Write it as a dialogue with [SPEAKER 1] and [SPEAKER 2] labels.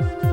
[SPEAKER 1] you.